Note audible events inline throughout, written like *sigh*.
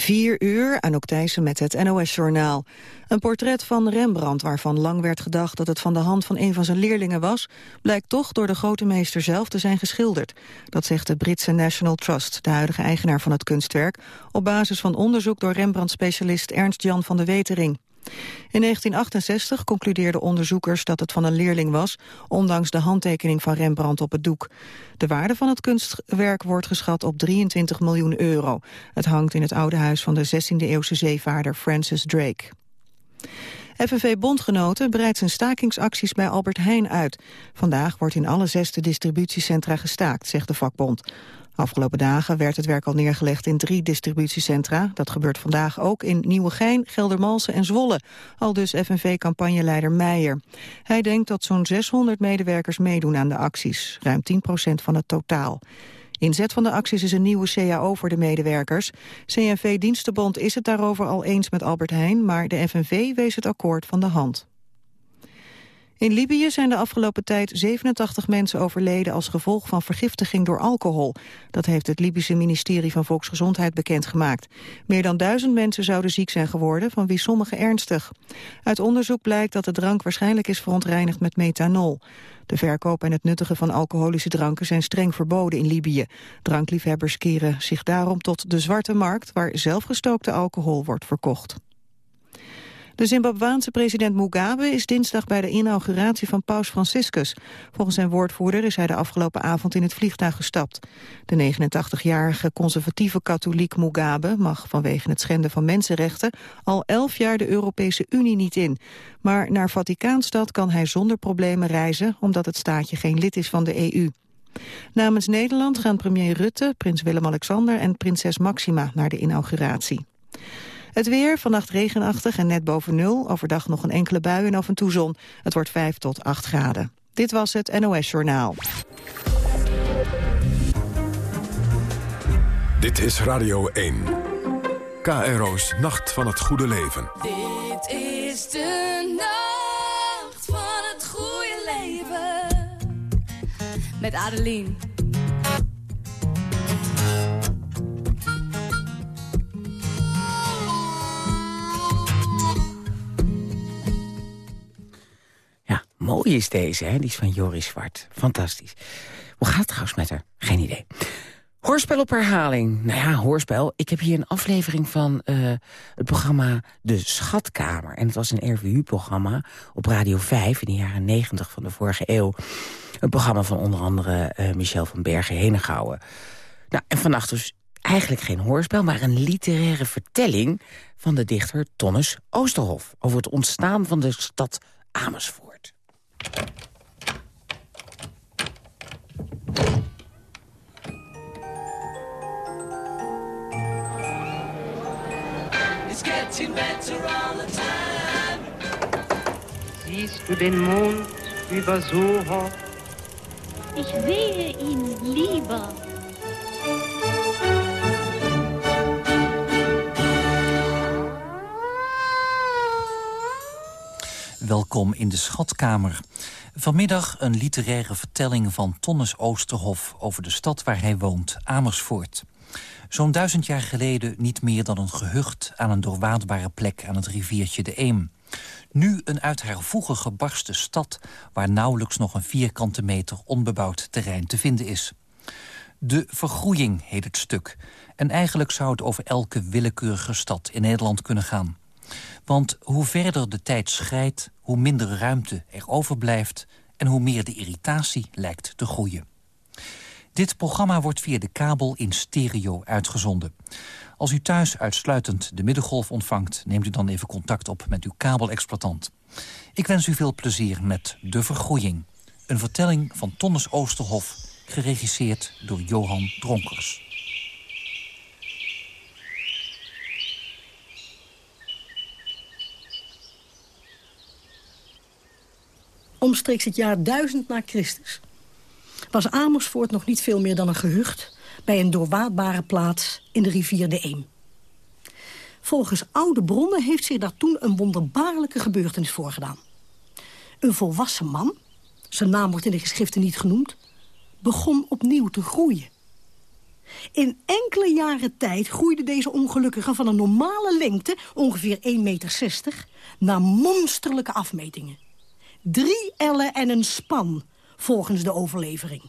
Vier uur, Anouk Thijssen met het NOS-journaal. Een portret van Rembrandt, waarvan lang werd gedacht dat het van de hand van een van zijn leerlingen was, blijkt toch door de grote meester zelf te zijn geschilderd. Dat zegt de Britse National Trust, de huidige eigenaar van het kunstwerk, op basis van onderzoek door Rembrandt-specialist Ernst-Jan van de Wetering. In 1968 concludeerden onderzoekers dat het van een leerling was, ondanks de handtekening van Rembrandt op het doek. De waarde van het kunstwerk wordt geschat op 23 miljoen euro. Het hangt in het oude huis van de 16e-eeuwse zeevaarder Francis Drake. FNV-bondgenoten breidt zijn stakingsacties bij Albert Heijn uit. Vandaag wordt in alle zesde distributiecentra gestaakt, zegt de vakbond. Afgelopen dagen werd het werk al neergelegd in drie distributiecentra. Dat gebeurt vandaag ook in Nieuwegein, Geldermalsen en Zwolle. Al dus FNV-campagneleider Meijer. Hij denkt dat zo'n 600 medewerkers meedoen aan de acties. Ruim 10% van het totaal. Inzet van de acties is een nieuwe CAO voor de medewerkers. CNV-Dienstenbond is het daarover al eens met Albert Heijn... maar de FNV wees het akkoord van de hand. In Libië zijn de afgelopen tijd 87 mensen overleden als gevolg van vergiftiging door alcohol. Dat heeft het Libische ministerie van Volksgezondheid bekendgemaakt. Meer dan duizend mensen zouden ziek zijn geworden, van wie sommigen ernstig. Uit onderzoek blijkt dat de drank waarschijnlijk is verontreinigd met methanol. De verkoop en het nuttigen van alcoholische dranken zijn streng verboden in Libië. Drankliefhebbers keren zich daarom tot de zwarte markt... waar zelfgestookte alcohol wordt verkocht. De Zimbabwaanse president Mugabe is dinsdag bij de inauguratie van paus Franciscus. Volgens zijn woordvoerder is hij de afgelopen avond in het vliegtuig gestapt. De 89-jarige conservatieve katholiek Mugabe mag vanwege het schenden van mensenrechten al elf jaar de Europese Unie niet in. Maar naar Vaticaanstad kan hij zonder problemen reizen omdat het staatje geen lid is van de EU. Namens Nederland gaan premier Rutte, prins Willem-Alexander en prinses Maxima naar de inauguratie. Het weer, vannacht regenachtig en net boven nul. Overdag nog een enkele bui en af en toe zon. Het wordt 5 tot 8 graden. Dit was het NOS Journaal. Dit is Radio 1. KRO's Nacht van het Goede Leven. Dit is de nacht van het goede leven. Met Adeline. Mooi is deze, hè? Die is van Joris Zwart. Fantastisch. Hoe gaat het trouwens met haar? Geen idee. Hoorspel op herhaling. Nou ja, hoorspel. Ik heb hier een aflevering van uh, het programma De Schatkamer. En het was een RVU-programma op Radio 5 in de jaren 90 van de vorige eeuw. Een programma van onder andere uh, Michel van Bergen-Henegouwen. Nou, en vannacht dus eigenlijk geen hoorspel, maar een literaire vertelling... van de dichter Tonnes Oosterhof... over het ontstaan van de stad Amersfoort. Siehst du den Mond über Soho? Ich sehe ihn lieber. Welkom in de Schatkamer. Vanmiddag een literaire vertelling van Tonnes Oosterhof... over de stad waar hij woont, Amersfoort. Zo'n duizend jaar geleden niet meer dan een gehucht... aan een doorwaadbare plek aan het riviertje de Eem. Nu een uit haar voegen gebarste stad... waar nauwelijks nog een vierkante meter onbebouwd terrein te vinden is. De vergroeiing heet het stuk. En eigenlijk zou het over elke willekeurige stad in Nederland kunnen gaan. Want hoe verder de tijd schrijdt, hoe minder ruimte er overblijft... en hoe meer de irritatie lijkt te groeien. Dit programma wordt via de kabel in stereo uitgezonden. Als u thuis uitsluitend de middengolf ontvangt... neemt u dan even contact op met uw kabelexploitant. Ik wens u veel plezier met De Vergroeiing. Een vertelling van Tonnes Oosterhof, geregisseerd door Johan Dronkers. Omstreeks het jaar 1000 na Christus was Amersfoort nog niet veel meer dan een gehucht... bij een doorwaadbare plaats in de rivier de Eem. Volgens oude bronnen heeft zich daar toen een wonderbaarlijke gebeurtenis voorgedaan. Een volwassen man, zijn naam wordt in de geschriften niet genoemd... begon opnieuw te groeien. In enkele jaren tijd groeide deze ongelukkige van een normale lengte... ongeveer 1,60 meter, naar monsterlijke afmetingen. Drie ellen en een span, volgens de overlevering.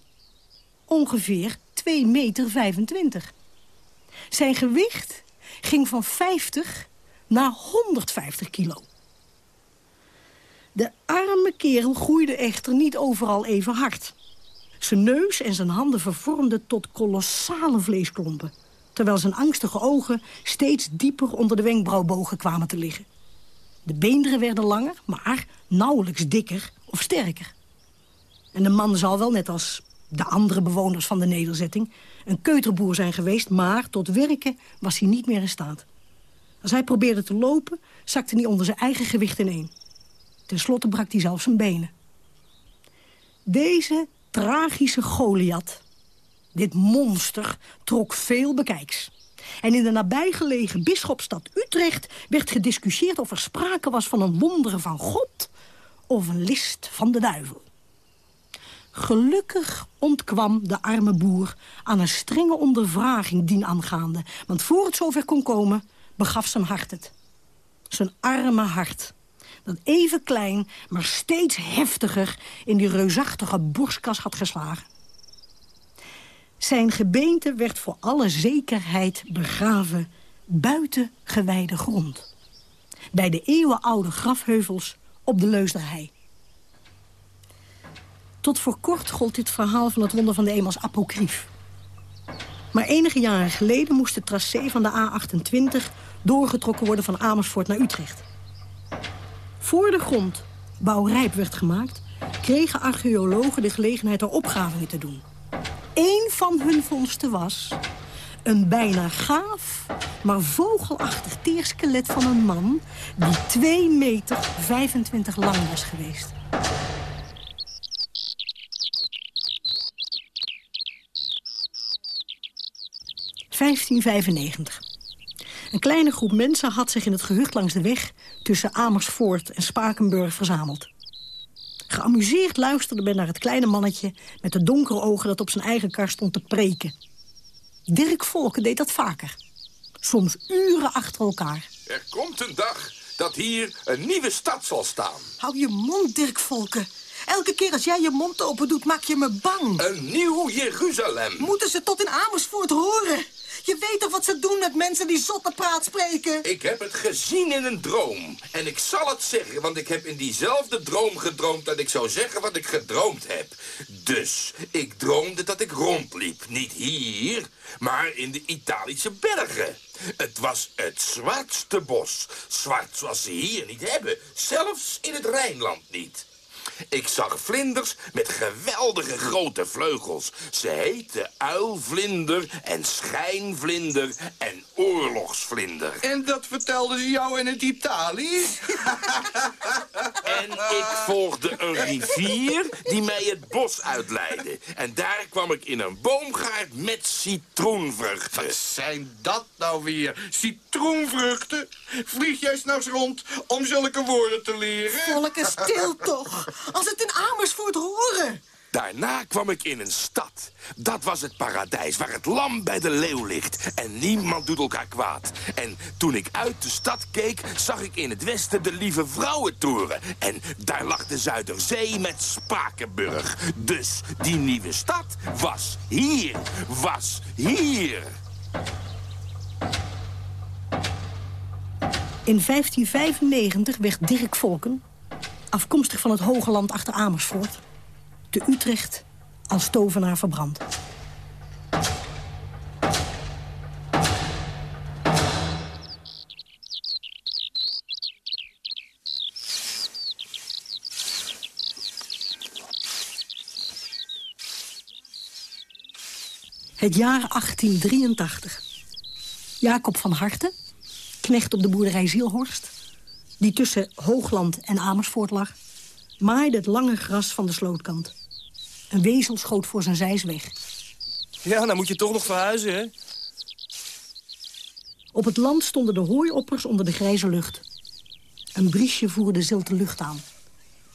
Ongeveer 2,25 meter. Zijn gewicht ging van 50 naar 150 kilo. De arme kerel groeide echter niet overal even hard. Zijn neus en zijn handen vervormden tot kolossale vleesklompen... terwijl zijn angstige ogen steeds dieper onder de wenkbrauwbogen kwamen te liggen. De beenderen werden langer, maar nauwelijks dikker of sterker. En de man zal wel, net als de andere bewoners van de nederzetting... een keuterboer zijn geweest, maar tot werken was hij niet meer in staat. Als hij probeerde te lopen, zakte hij onder zijn eigen gewicht ineen. Ten slotte brak hij zelfs zijn benen. Deze tragische Goliath, dit monster, trok veel bekijks. En in de nabijgelegen bisschopstad Utrecht werd gediscussieerd of er sprake was van een wonder van God of een list van de duivel. Gelukkig ontkwam de arme boer aan een strenge ondervraging dien aangaande. Want voor het zover kon komen, begaf zijn hart het. Zijn arme hart dat even klein, maar steeds heftiger... in die reusachtige borstkas had geslagen. Zijn gebeente werd voor alle zekerheid begraven buiten gewijde grond. Bij de eeuwenoude grafheuvels op de Leusderhei. Tot voor kort gold dit verhaal van het wonder van de Eem apocrief. Maar enige jaren geleden moest het tracé van de A28 doorgetrokken worden van Amersfoort naar Utrecht. Voor de grond bouwrijp werd gemaakt... kregen archeologen de gelegenheid er opgravingen te doen. Eén van hun vondsten was een bijna gaaf, maar vogelachtig teerskelet van een man... die 2 meter 25 lang was geweest. ...1595. Een kleine groep mensen had zich in het gehucht langs de weg... tussen Amersfoort en Spakenburg verzameld. Geamuseerd luisterde men naar het kleine mannetje... met de donkere ogen dat op zijn eigen kar stond te preken. Dirk Volken deed dat vaker. Soms uren achter elkaar. Er komt een dag dat hier een nieuwe stad zal staan. Hou je mond, Dirk Volken. Elke keer als jij je mond open doet, maak je me bang. Een nieuw Jeruzalem. Moeten ze tot in Amersfoort horen? Je weet toch wat ze doen met mensen die zotte praat spreken? Ik heb het gezien in een droom. En ik zal het zeggen, want ik heb in diezelfde droom gedroomd... dat ik zou zeggen wat ik gedroomd heb. Dus, ik droomde dat ik rondliep. Niet hier, maar in de Italische bergen. Het was het zwartste bos. Zwart zoals ze hier niet hebben. Zelfs in het Rijnland niet. Ik zag vlinders met geweldige grote vleugels. Ze heten uilvlinder en schijnvlinder en oorlogsvlinder. En dat vertelden ze jou in het Italië? *laughs* en ik volgde een rivier die mij het bos uitleidde. En daar kwam ik in een boomgaard met citroenvruchten. Wat zijn dat nou weer? Citroenvruchten? Vlieg jij s'nachts rond om zulke woorden te leren? Volke, stil toch. Als het in Amersfoort horen. Daarna kwam ik in een stad. Dat was het paradijs waar het lam bij de leeuw ligt. En niemand doet elkaar kwaad. En toen ik uit de stad keek, zag ik in het westen de Lieve Vrouwentoren. En daar lag de Zuiderzee met Spakenburg. Dus die nieuwe stad was hier. Was hier. In 1595 werd Dirk Volken, afkomstig van het Hoge Land achter Amersfoort... te Utrecht als tovenaar verbrand. Het jaar 1883. Jacob van Harten, knecht op de boerderij Zielhorst... die tussen Hoogland en Amersfoort lag... maaide het lange gras van de slootkant. Een wezel schoot voor zijn zijs weg. Ja, dan moet je toch nog verhuizen, hè? Op het land stonden de hooioppers onder de grijze lucht. Een briesje voerde de zilte lucht aan.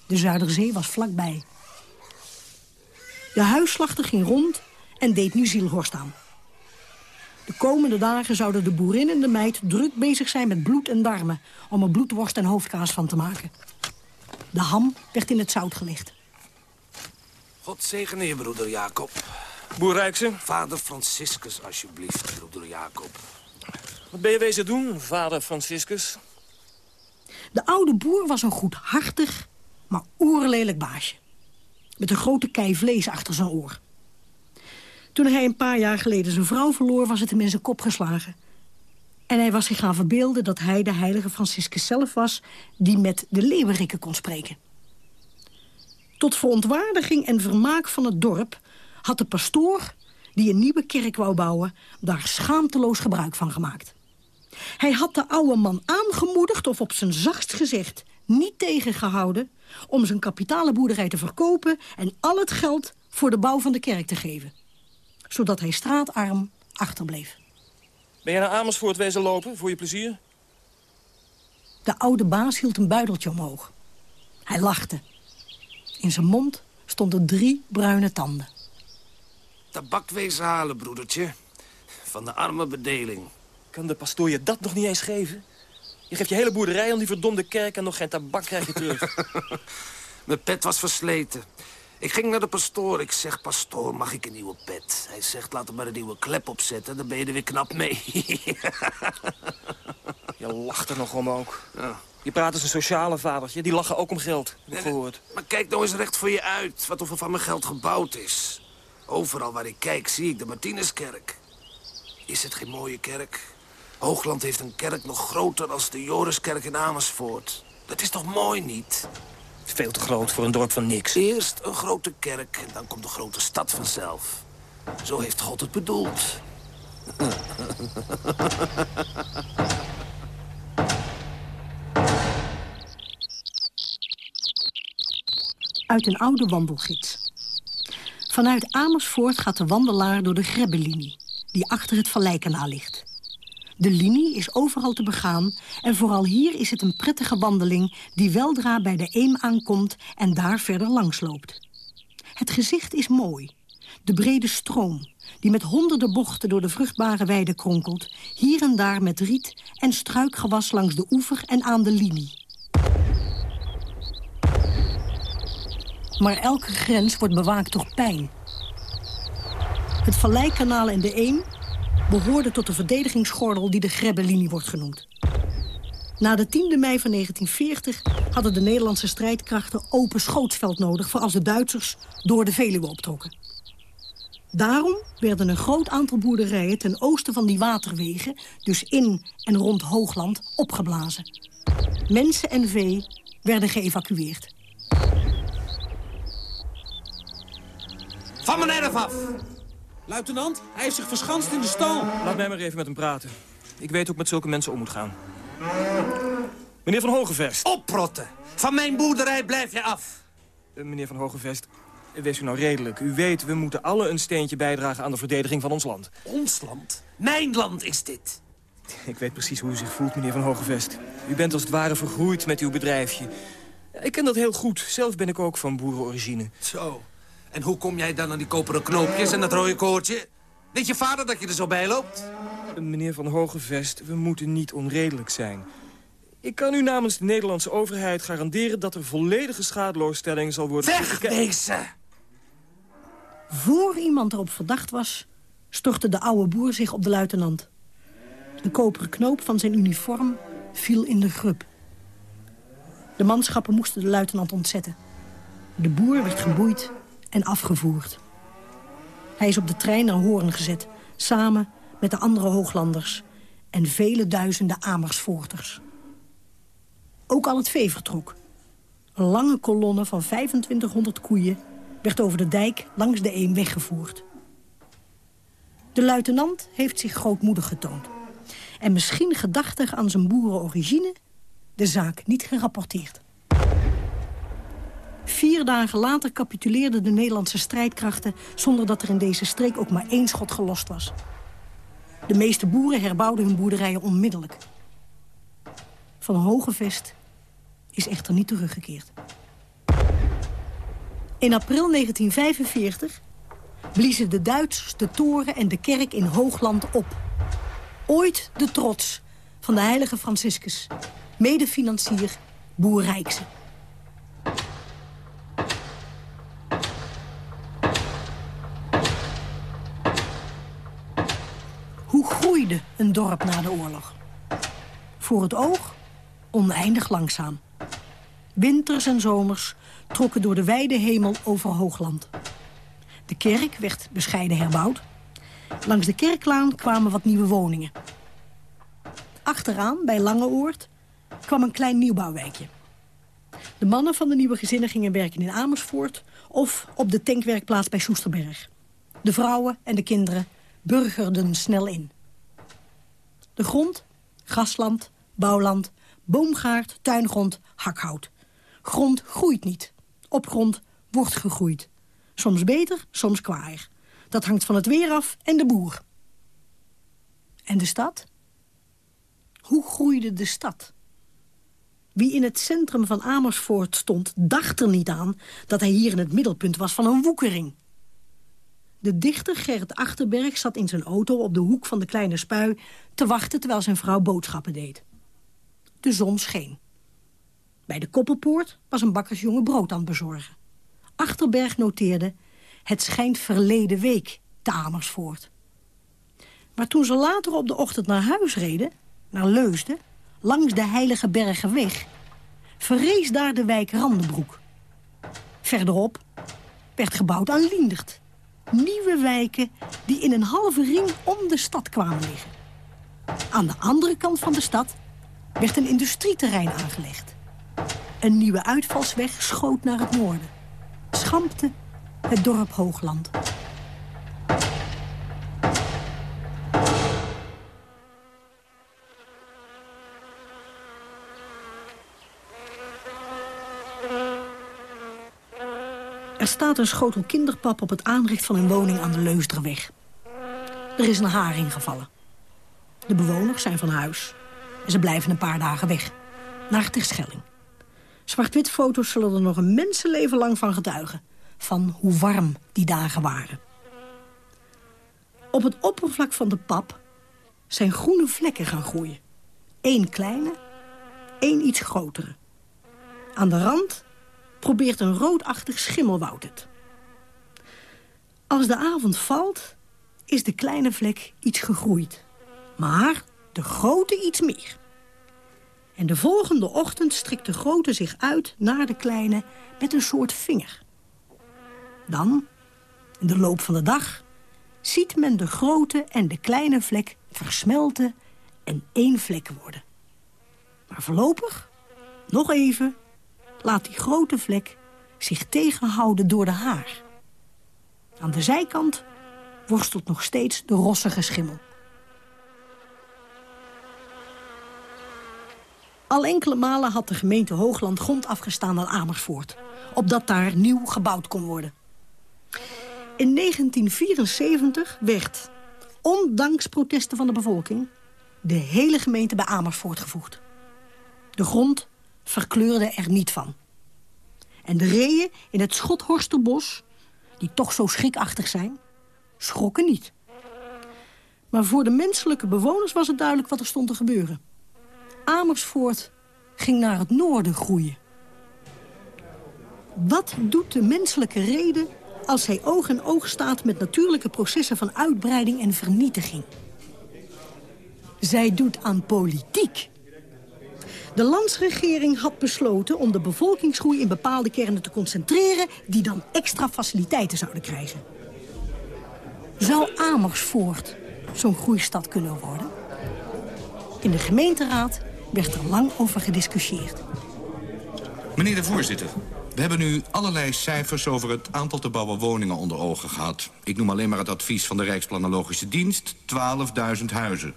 De Zuiderzee was vlakbij. De huisslachter ging rond en deed nu Zielhorst aan. De komende dagen zouden de boerin en de meid druk bezig zijn met bloed en darmen... om er bloedworst en hoofdkaas van te maken. De ham werd in het zout gelegd. God zegene je, broeder Jacob. Boer Rijksen? Vader Franciscus, alsjeblieft, broeder Jacob. Wat ben je wezen doen, vader Franciscus? De oude boer was een goedhartig, maar oerlelijk baasje. Met een grote kei vlees achter zijn oor. Toen hij een paar jaar geleden zijn vrouw verloor, was het hem in zijn kop geslagen. En hij was zich gaan verbeelden dat hij de heilige Franciscus zelf was... die met de leeuwerikken kon spreken. Tot verontwaardiging en vermaak van het dorp had de pastoor... die een nieuwe kerk wou bouwen, daar schaamteloos gebruik van gemaakt. Hij had de oude man aangemoedigd, of op zijn zachtst gezegd... niet tegengehouden om zijn kapitalenboerderij te verkopen... en al het geld voor de bouw van de kerk te geven. Zodat hij straatarm achterbleef. Ben je naar Amersfoort wezen lopen, voor je plezier? De oude baas hield een buideltje omhoog. Hij lachte. In zijn mond stonden drie bruine tanden. Tabak wezen halen, broedertje. Van de arme bedeling. Kan de pastoor je dat nog niet eens geven? Je geeft je hele boerderij om die verdomde kerk en nog geen tabak krijg je terug. *laughs* Mijn pet was versleten. Ik ging naar de pastoor. Ik zeg, pastoor, mag ik een nieuwe pet? Hij zegt, laat er maar een nieuwe klep opzetten. Dan ben je er weer knap mee. *laughs* je lacht er nog om ook. Ja. Je praat als een sociale vadertje. Die lachen ook om geld, heb ik gehoord. Maar kijk nou eens recht voor je uit. Wat er van mijn geld gebouwd is. Overal waar ik kijk, zie ik de Martinuskerk. Is het geen mooie kerk? Hoogland heeft een kerk nog groter als de Joriskerk in Amersfoort. Dat is toch mooi, niet? Veel te groot voor een dorp van niks. Eerst een grote kerk en dan komt de grote stad vanzelf. Zo heeft God het bedoeld. Uit een oude wandelgids. Vanuit Amersfoort gaat de wandelaar door de Grebbelinie... die achter het Valleikanaal ligt. De linie is overal te begaan en vooral hier is het een prettige wandeling... die weldra bij de Eem aankomt en daar verder langs loopt. Het gezicht is mooi. De brede stroom, die met honderden bochten door de vruchtbare weide kronkelt... hier en daar met riet en struikgewas langs de oever en aan de linie. Maar elke grens wordt bewaakt door pijn. Het Valleikanaal en de Eem behoorde tot de verdedigingsgordel die de Grebbelinie wordt genoemd. Na de 10e mei van 1940 hadden de Nederlandse strijdkrachten open schootsveld nodig... voor als de Duitsers door de Veluwe optrokken. Daarom werden een groot aantal boerderijen ten oosten van die waterwegen... dus in en rond Hoogland, opgeblazen. Mensen en vee werden geëvacueerd. Van mijn erf af! Luitenant, hij heeft zich verschanst in de stal. Laat mij maar even met hem praten. Ik weet hoe ik met zulke mensen om moet gaan. Meneer Van Hogevest. Oprotten! Van mijn boerderij blijf je af! Uh, meneer Van Hogevest, wees u nou redelijk. U weet, we moeten alle een steentje bijdragen aan de verdediging van ons land. Ons land? Mijn land is dit. Ik weet precies hoe u zich voelt, meneer Van Hogevest. U bent als het ware vergroeid met uw bedrijfje. Ik ken dat heel goed. Zelf ben ik ook van boerenorigine. Zo. En hoe kom jij dan aan die koperen knoopjes en dat rode koordje? Weet je vader dat je er zo bij loopt? Meneer Van Hogevest, we moeten niet onredelijk zijn. Ik kan u namens de Nederlandse overheid garanderen... dat er volledige schadeloosstelling zal worden... Wegwezen! Voor iemand erop verdacht was, stortte de oude boer zich op de luitenant. De koperen knoop van zijn uniform viel in de grub. De manschappen moesten de luitenant ontzetten. De boer werd geboeid en afgevoerd. Hij is op de trein naar Hoorn gezet, samen met de andere hooglanders... en vele duizenden Amersfoorters. Ook al het vee vertrok. Een lange kolonne van 2500 koeien werd over de dijk langs de Eem weggevoerd. De luitenant heeft zich grootmoedig getoond. En misschien gedachtig aan zijn boerenorigine... de zaak niet gerapporteerd. Vier dagen later capituleerden de Nederlandse strijdkrachten... zonder dat er in deze streek ook maar één schot gelost was. De meeste boeren herbouwden hun boerderijen onmiddellijk. Van Hogevest is echter niet teruggekeerd. In april 1945 bliezen de Duitsers de toren en de kerk in Hoogland op. Ooit de trots van de heilige Franciscus. Medefinancier Boer Rijkse. Hoe groeide een dorp na de oorlog? Voor het oog oneindig langzaam. Winters en zomers trokken door de wijde hemel over Hoogland. De kerk werd bescheiden herbouwd. Langs de kerklaan kwamen wat nieuwe woningen. Achteraan, bij Langeoord, kwam een klein nieuwbouwwijkje. De mannen van de nieuwe gezinnen gingen werken in Amersfoort... of op de tankwerkplaats bij Soesterberg. De vrouwen en de kinderen burgerden snel in. De grond, grasland, bouwland, boomgaard, tuingrond, hakhout. Grond groeit niet. Op grond wordt gegroeid. Soms beter, soms kwaaier. Dat hangt van het weer af en de boer. En de stad? Hoe groeide de stad? Wie in het centrum van Amersfoort stond, dacht er niet aan... dat hij hier in het middelpunt was van een woekering. De dichter Gerrit Achterberg zat in zijn auto op de hoek van de kleine spui... te wachten terwijl zijn vrouw boodschappen deed. De zon scheen. Bij de koppelpoort was een bakkersjongen brood aan het bezorgen. Achterberg noteerde... het schijnt verleden week te Amersfoort. Maar toen ze later op de ochtend naar huis reden, naar Leusden... langs de Heilige Bergenweg, verrees daar de wijk Randenbroek. Verderop werd gebouwd aan Liendert. Nieuwe wijken die in een halve ring om de stad kwamen liggen. Aan de andere kant van de stad werd een industrieterrein aangelegd. Een nieuwe uitvalsweg schoot naar het noorden. Schampte het dorp Hoogland. Er staat een schotel kinderpap op het aanrecht van een woning aan de Leusderweg. Er is een haring gevallen. De bewoners zijn van huis. En ze blijven een paar dagen weg. Naar Terschelling. Zwart-wit foto's zullen er nog een mensenleven lang van getuigen. Van hoe warm die dagen waren. Op het oppervlak van de pap zijn groene vlekken gaan groeien. Eén kleine, één iets grotere. Aan de rand probeert een roodachtig schimmelwoud het. Als de avond valt, is de kleine vlek iets gegroeid. Maar de grote iets meer. En de volgende ochtend strekt de grote zich uit naar de kleine met een soort vinger. Dan, in de loop van de dag, ziet men de grote en de kleine vlek versmelten en één vlek worden. Maar voorlopig, nog even, laat die grote vlek zich tegenhouden door de haar. Aan de zijkant worstelt nog steeds de rossige schimmel. Al enkele malen had de gemeente Hoogland grond afgestaan aan Amersfoort... opdat daar nieuw gebouwd kon worden. In 1974 werd, ondanks protesten van de bevolking... de hele gemeente bij Amersfoort gevoegd. De grond verkleurde er niet van. En de reeën in het Schothorsterbos, die toch zo schrikachtig zijn, schrokken niet. Maar voor de menselijke bewoners was het duidelijk wat er stond te gebeuren. Amersfoort ging naar het noorden groeien. Wat doet de menselijke reden als hij oog in oog staat met natuurlijke processen van uitbreiding en vernietiging? Zij doet aan politiek. De landsregering had besloten om de bevolkingsgroei in bepaalde kernen te concentreren... die dan extra faciliteiten zouden krijgen. Zou Amersfoort zo'n groeistad kunnen worden? In de gemeenteraad werd er lang over gediscussieerd. Meneer de voorzitter, we hebben nu allerlei cijfers over het aantal te bouwen woningen onder ogen gehad. Ik noem alleen maar het advies van de Rijksplanologische Dienst, 12.000 huizen.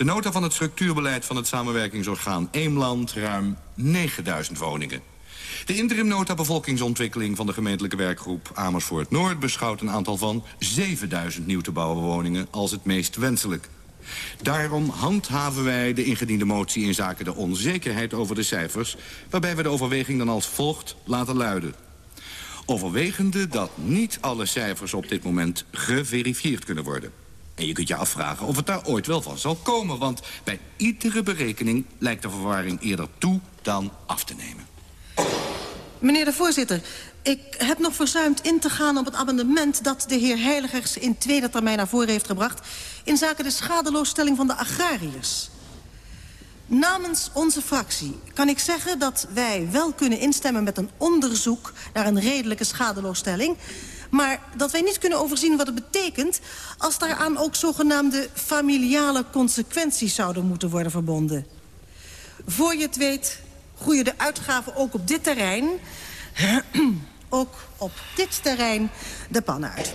De nota van het structuurbeleid van het samenwerkingsorgaan Eemland, ruim 9.000 woningen. De interimnota bevolkingsontwikkeling van de gemeentelijke werkgroep Amersfoort Noord beschouwt een aantal van 7000 nieuw te bouwen woningen als het meest wenselijk. Daarom handhaven wij de ingediende motie in zaken de onzekerheid over de cijfers... waarbij we de overweging dan als volgt laten luiden. Overwegende dat niet alle cijfers op dit moment geverifieerd kunnen worden. En je kunt je afvragen of het daar ooit wel van zal komen... want bij iedere berekening lijkt de verwarring eerder toe dan af te nemen. Meneer de voorzitter, ik heb nog verzuimd in te gaan op het amendement... dat de heer Heiligers in tweede termijn naar voren heeft gebracht... in zaken de schadeloosstelling van de agrariërs. Namens onze fractie kan ik zeggen dat wij wel kunnen instemmen met een onderzoek naar een redelijke schadeloosstelling, maar dat wij niet kunnen overzien wat het betekent als daaraan ook zogenaamde familiale consequenties zouden moeten worden verbonden. Voor je het weet groeien de uitgaven ook op dit terrein, *clears throat* ook op dit terrein, de pan uit.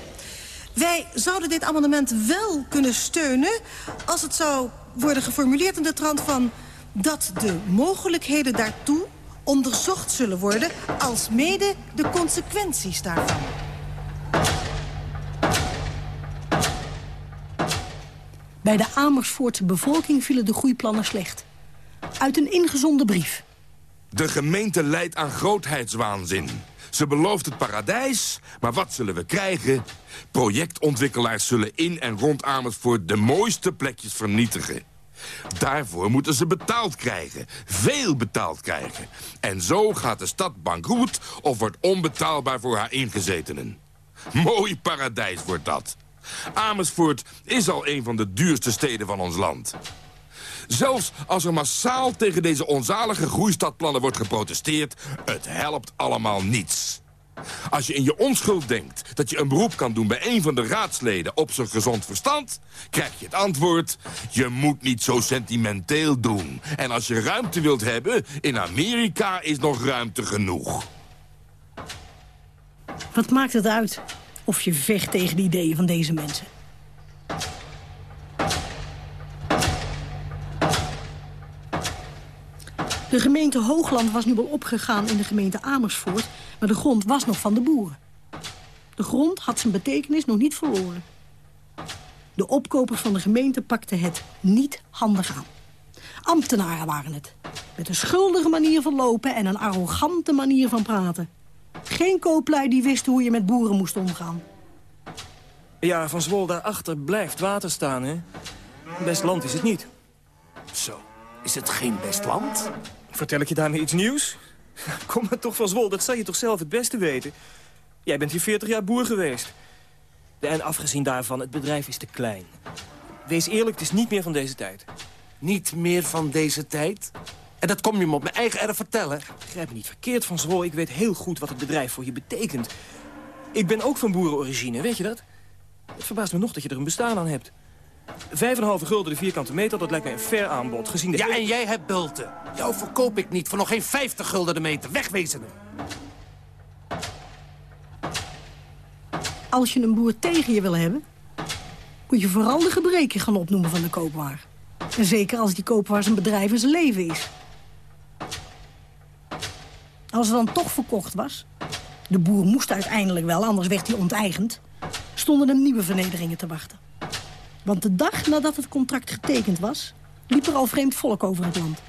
Wij zouden dit amendement wel kunnen steunen als het zou worden geformuleerd in de trant van dat de mogelijkheden daartoe onderzocht zullen worden... als mede de consequenties daarvan. Bij de Amersfoortse bevolking vielen de groeiplannen slecht. Uit een ingezonden brief. De gemeente leidt aan grootheidswaanzin. Ze belooft het paradijs, maar wat zullen we krijgen? Projectontwikkelaars zullen in en rond Amersfoort de mooiste plekjes vernietigen. Daarvoor moeten ze betaald krijgen. Veel betaald krijgen. En zo gaat de stad bankroet of wordt onbetaalbaar voor haar ingezetenen. Mooi paradijs wordt dat. Amersfoort is al een van de duurste steden van ons land. Zelfs als er massaal tegen deze onzalige groeistadplannen wordt geprotesteerd... het helpt allemaal niets. Als je in je onschuld denkt dat je een beroep kan doen bij een van de raadsleden op zijn gezond verstand, krijg je het antwoord, je moet niet zo sentimenteel doen. En als je ruimte wilt hebben, in Amerika is nog ruimte genoeg. Wat maakt het uit of je vecht tegen de ideeën van deze mensen? De gemeente Hoogland was nu wel opgegaan in de gemeente Amersfoort... maar de grond was nog van de boeren. De grond had zijn betekenis nog niet verloren. De opkopers van de gemeente pakten het niet handig aan. Ambtenaren waren het. Met een schuldige manier van lopen en een arrogante manier van praten. Geen kooplui die wist hoe je met boeren moest omgaan. Ja, van Zwol daarachter blijft water staan, hè? Best land is het niet. Zo, is het geen best land? Vertel ik je daarmee iets nieuws? *laughs* Kom maar toch van Zwol, dat zou je toch zelf het beste weten? Jij bent hier 40 jaar boer geweest. En afgezien daarvan, het bedrijf is te klein. Wees eerlijk, het is niet meer van deze tijd. Niet meer van deze tijd? En dat kom je me op mijn eigen erf vertellen? Begrijp me niet verkeerd van Zwol. Ik weet heel goed wat het bedrijf voor je betekent. Ik ben ook van boerenorigine, weet je dat? Het verbaast me nog dat je er een bestaan aan hebt. Vijf en een halve gulden de vierkante meter, dat lijkt mij een fair aanbod. Gezien de ja, en jij hebt bulten. Jou verkoop ik niet voor nog geen 50 gulden de meter. Wegwezen Als je een boer tegen je wil hebben... moet je vooral de gebreken gaan opnoemen van de koopwaar. En zeker als die koopwaar zijn bedrijf en zijn leven is. Als het dan toch verkocht was... de boer moest uiteindelijk wel, anders werd hij onteigend... stonden hem nieuwe vernederingen te wachten. Want de dag nadat het contract getekend was... liep er al vreemd volk over het land.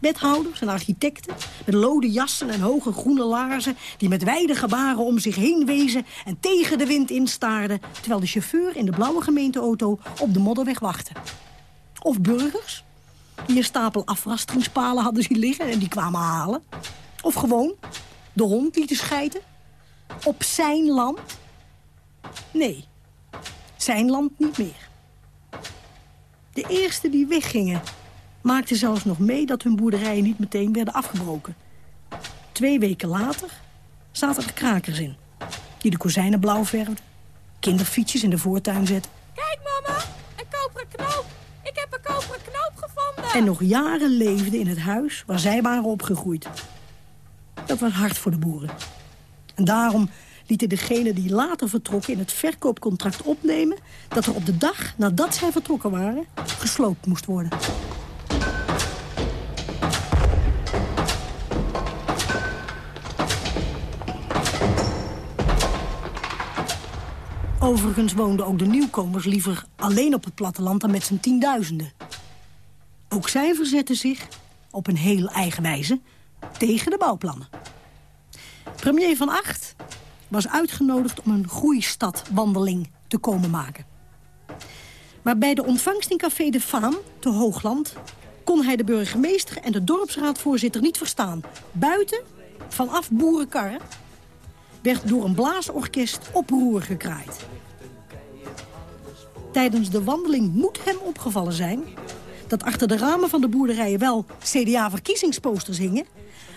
Wethouders en architecten met lode jassen en hoge groene laarzen... die met wijde gebaren om zich heen wezen en tegen de wind instaarden... terwijl de chauffeur in de blauwe gemeenteauto op de modderweg wachtte. Of burgers die een stapel afrastingspalen hadden zien liggen en die kwamen halen. Of gewoon de hond lieten scheiden. Op zijn land. Nee, zijn land niet meer. De eerste die weggingen maakten zelfs nog mee dat hun boerderijen niet meteen werden afgebroken. Twee weken later zaten er krakers in. Die de kozijnen blauw verfden, kinderfietsjes in de voortuin zetten. Kijk mama, een koperen knoop. Ik heb een koperen knoop gevonden. En nog jaren leefden in het huis waar zij waren opgegroeid. Dat was hard voor de boeren. En daarom lieten degene die later vertrokken in het verkoopcontract opnemen... dat er op de dag nadat zij vertrokken waren gesloopt moest worden. Overigens woonden ook de nieuwkomers liever alleen op het platteland dan met z'n tienduizenden. Ook zij verzetten zich, op een heel eigen wijze, tegen de bouwplannen. Premier van Acht was uitgenodigd om een groeistadwandeling te komen maken. Maar bij de ontvangst in Café de Faam, te Hoogland... kon hij de burgemeester en de dorpsraadvoorzitter niet verstaan. Buiten, vanaf boerenkarren, werd door een blaasorkest oproer gekraaid. Tijdens de wandeling moet hem opgevallen zijn... dat achter de ramen van de boerderijen wel CDA-verkiezingsposters hingen...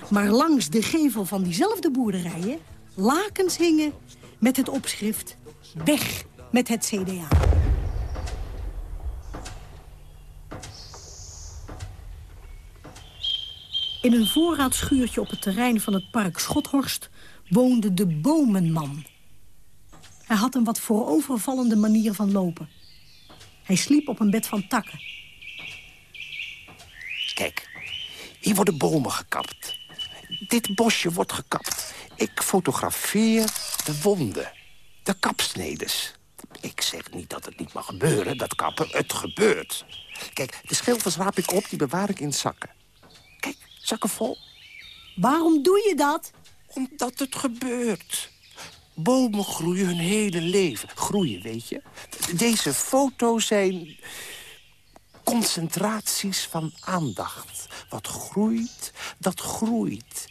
maar langs de gevel van diezelfde boerderijen lakens hingen met het opschrift... Weg met het CDA. In een voorraadschuurtje op het terrein van het park Schothorst woonde de bomenman. Hij had een wat voorovervallende manier van lopen. Hij sliep op een bed van takken. Kijk, hier worden bomen gekapt. Dit bosje wordt gekapt. Ik fotografeer de wonden, de kapsnedes. Ik zeg niet dat het niet mag gebeuren, dat kappen, het gebeurt. Kijk, de schilfers raap ik op, die bewaar ik in zakken. Kijk, zakken vol. Waarom doe je dat? Omdat het gebeurt. Bomen groeien hun hele leven. Groeien, weet je. Deze foto's zijn concentraties van aandacht. Wat groeit, dat groeit.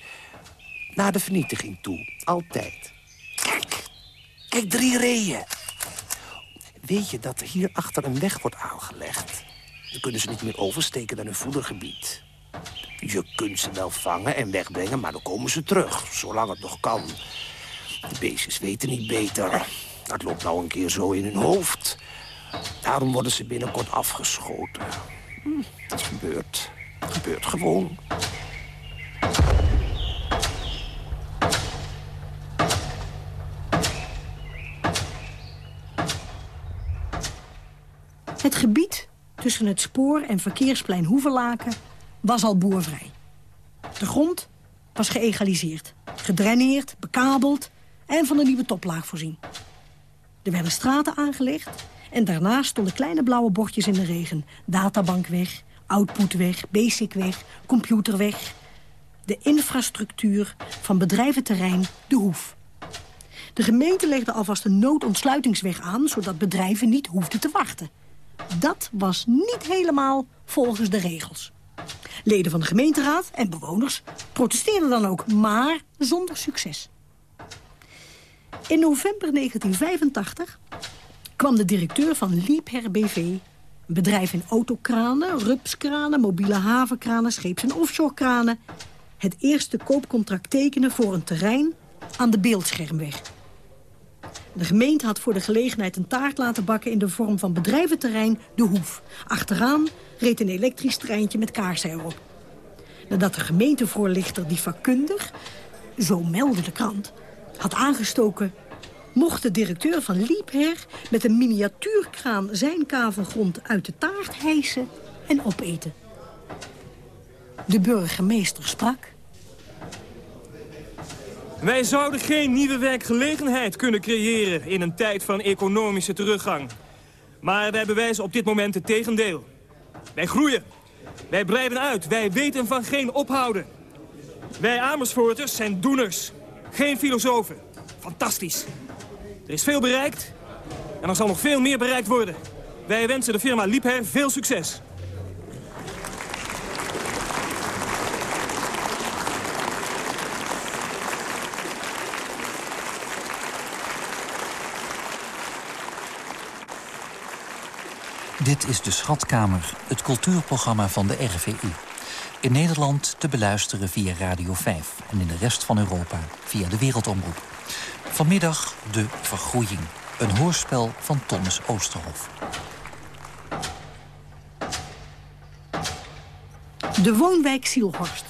Naar de vernietiging toe, altijd. Kijk, kijk, drie reeën. Weet je dat hier achter een weg wordt aangelegd? Dan kunnen ze niet meer oversteken naar hun voedergebied. Je kunt ze wel vangen en wegbrengen, maar dan komen ze terug. Zolang het nog kan. De beestjes weten niet beter. Dat loopt nou een keer zo in hun hoofd. Daarom worden ze binnenkort afgeschoten. Hm, dat gebeurt. Het gebeurt gewoon. Het gebied tussen het spoor en verkeersplein Hoevelaken was al boervrij. De grond was geëgaliseerd, gedraineerd, bekabeld en van een nieuwe toplaag voorzien. Er werden straten aangelegd en daarnaast stonden kleine blauwe bordjes in de regen. Outputweg, Basicweg, Computerweg. De infrastructuur van bedrijventerrein De Hoef. De gemeente legde alvast een noodontsluitingsweg aan... zodat bedrijven niet hoefden te wachten. Dat was niet helemaal volgens de regels. Leden van de gemeenteraad en bewoners protesteerden dan ook, maar zonder succes. In november 1985 kwam de directeur van Liebherr BV... bedrijf in autokranen, rupskranen, mobiele havenkranen... scheeps- en offshorekranen... het eerste koopcontract tekenen voor een terrein aan de Beeldschermweg. De gemeente had voor de gelegenheid een taart laten bakken... in de vorm van bedrijventerrein De Hoef. Achteraan reed een elektrisch treintje met kaarsen erop. Nadat de gemeentevoorlichter die vakkundig, zo meldde de krant... had aangestoken, mocht de directeur van Liebherr... met een miniatuurkraan zijn kavelgrond uit de taart hijsen en opeten. De burgemeester sprak... Wij zouden geen nieuwe werkgelegenheid kunnen creëren in een tijd van economische teruggang. Maar wij bewijzen op dit moment het tegendeel. Wij groeien. Wij breiden uit. Wij weten van geen ophouden. Wij Amersfoorters zijn doeners. Geen filosofen. Fantastisch. Er is veel bereikt. En er zal nog veel meer bereikt worden. Wij wensen de firma Liebherr veel succes. Dit is de Schatkamer, het cultuurprogramma van de RVU. In Nederland te beluisteren via Radio 5 en in de rest van Europa via de Wereldomroep. Vanmiddag De Vergroeiing, een hoorspel van Thomas Oosterhof. De woonwijk Zielhorst.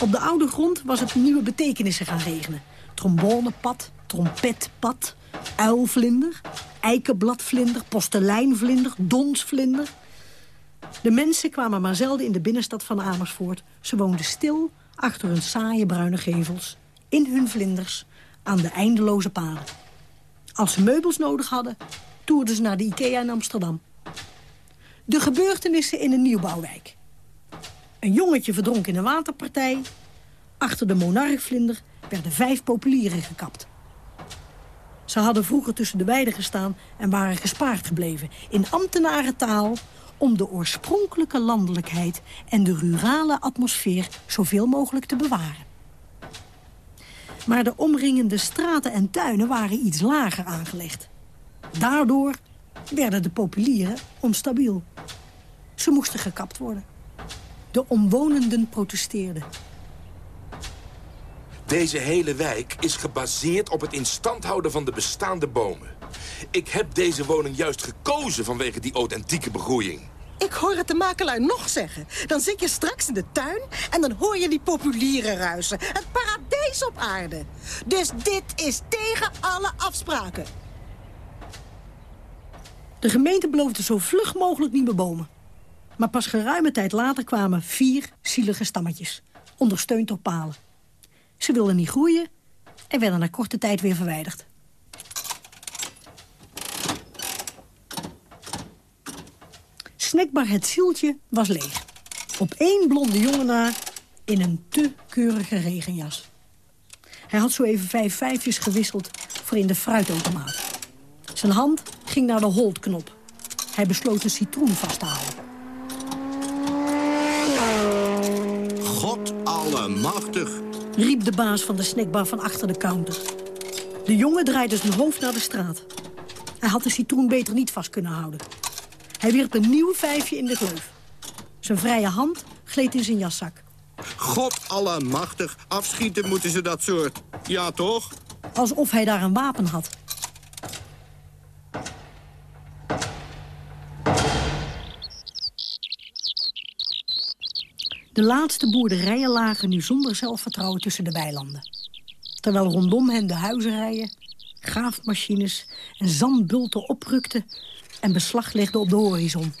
Op de oude grond was het nieuwe betekenissen gaan regenen. Trombonepad, trompetpad, uilvlinder, eikenbladvlinder, posteleinvlinder, donsvlinder. De mensen kwamen maar zelden in de binnenstad van Amersfoort. Ze woonden stil achter hun saaie bruine gevels, in hun vlinders, aan de eindeloze paden. Als ze meubels nodig hadden, toerden ze naar de IKEA in Amsterdam. De gebeurtenissen in een nieuwbouwwijk. Een jongetje verdronk in een waterpartij. Achter de monarchvlinder werden vijf populieren gekapt. Ze hadden vroeger tussen de weiden gestaan en waren gespaard gebleven... in ambtenarentaal om de oorspronkelijke landelijkheid... en de rurale atmosfeer zoveel mogelijk te bewaren. Maar de omringende straten en tuinen waren iets lager aangelegd. Daardoor werden de populieren onstabiel. Ze moesten gekapt worden. De omwonenden protesteerden. Deze hele wijk is gebaseerd op het instand houden van de bestaande bomen. Ik heb deze woning juist gekozen vanwege die authentieke begroeiing. Ik hoor het de makelaar nog zeggen. Dan zit je straks in de tuin en dan hoor je die populieren ruisen. Het paradijs op aarde. Dus dit is tegen alle afspraken. De gemeente beloofde zo vlug mogelijk nieuwe bomen. Maar pas geruime tijd later kwamen vier zielige stammetjes. Ondersteund door palen. Ze wilden niet groeien en werden na korte tijd weer verwijderd. Snackbar het zieltje was leeg. Op één blonde jongen na in een te keurige regenjas. Hij had zo even vijf vijfjes gewisseld voor in de fruitautomaat. Zijn hand ging naar de holtknop. Hij besloot een citroen vast te houden. God allemachtig. riep de baas van de snackbar van achter de counter. De jongen draaide zijn hoofd naar de straat. Hij had de citroen beter niet vast kunnen houden. Hij wierp een nieuw vijfje in de gleuf. Zijn vrije hand gleed in zijn jaszak. God allemachtig. Afschieten moeten ze dat soort. Ja, toch? Alsof hij daar een wapen had. De laatste boerderijen lagen nu zonder zelfvertrouwen tussen de weilanden. Terwijl rondom hen de huizerijen, graafmachines en zandbulten oprukten en beslag legden op de horizon.